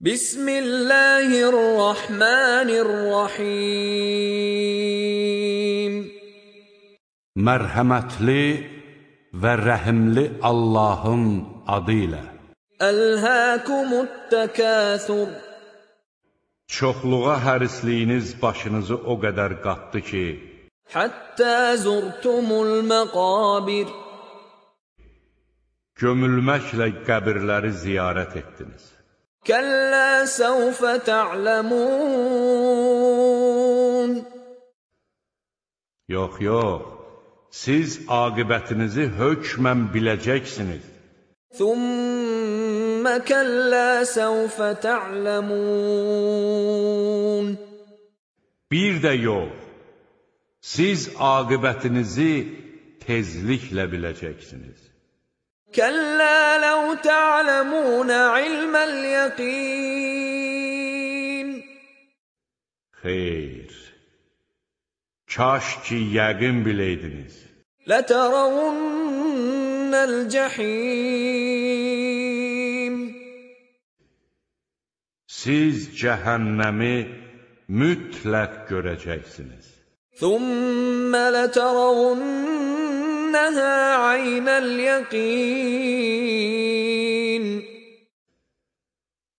Bismillahirrahmanirrahim. Mərhəmətli və rəhimli Allahın adı ilə. Əlhəkumut təkəsur. Çoxluğa hərisliyiniz başınızı o qədər qatdı ki, Həttə zurtumul məqabir. Gömülməklə qəbirləri ziyarət etdiniz. كلا سوف تعلمون Yox, yox, siz aqibətinizi hökmən biləcəksiniz. ثم كلا سوف تعلمون Bir də yox, siz aqibətinizi tezliklə biləcəksiniz. كلا لو تعلمون علم اليقين Xeyr, kaş ki yəqin biləydiniz. لترون الجحيم Siz cəhənnəmi mütləq görəcəksiniz. ثم لترونها عين اليقين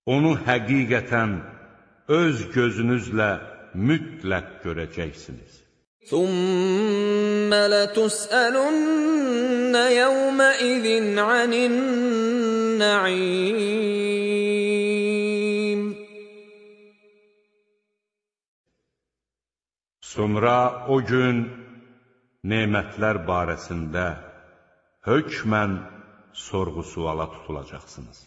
Onu həqiqətən öz gözünüzlə mütləq görəcəksiniz. ثم لتسألن يومئذ عن النعيم Sonra o gün nemətlər barəsində hökmən sorğu-suala tutulacaqsınız.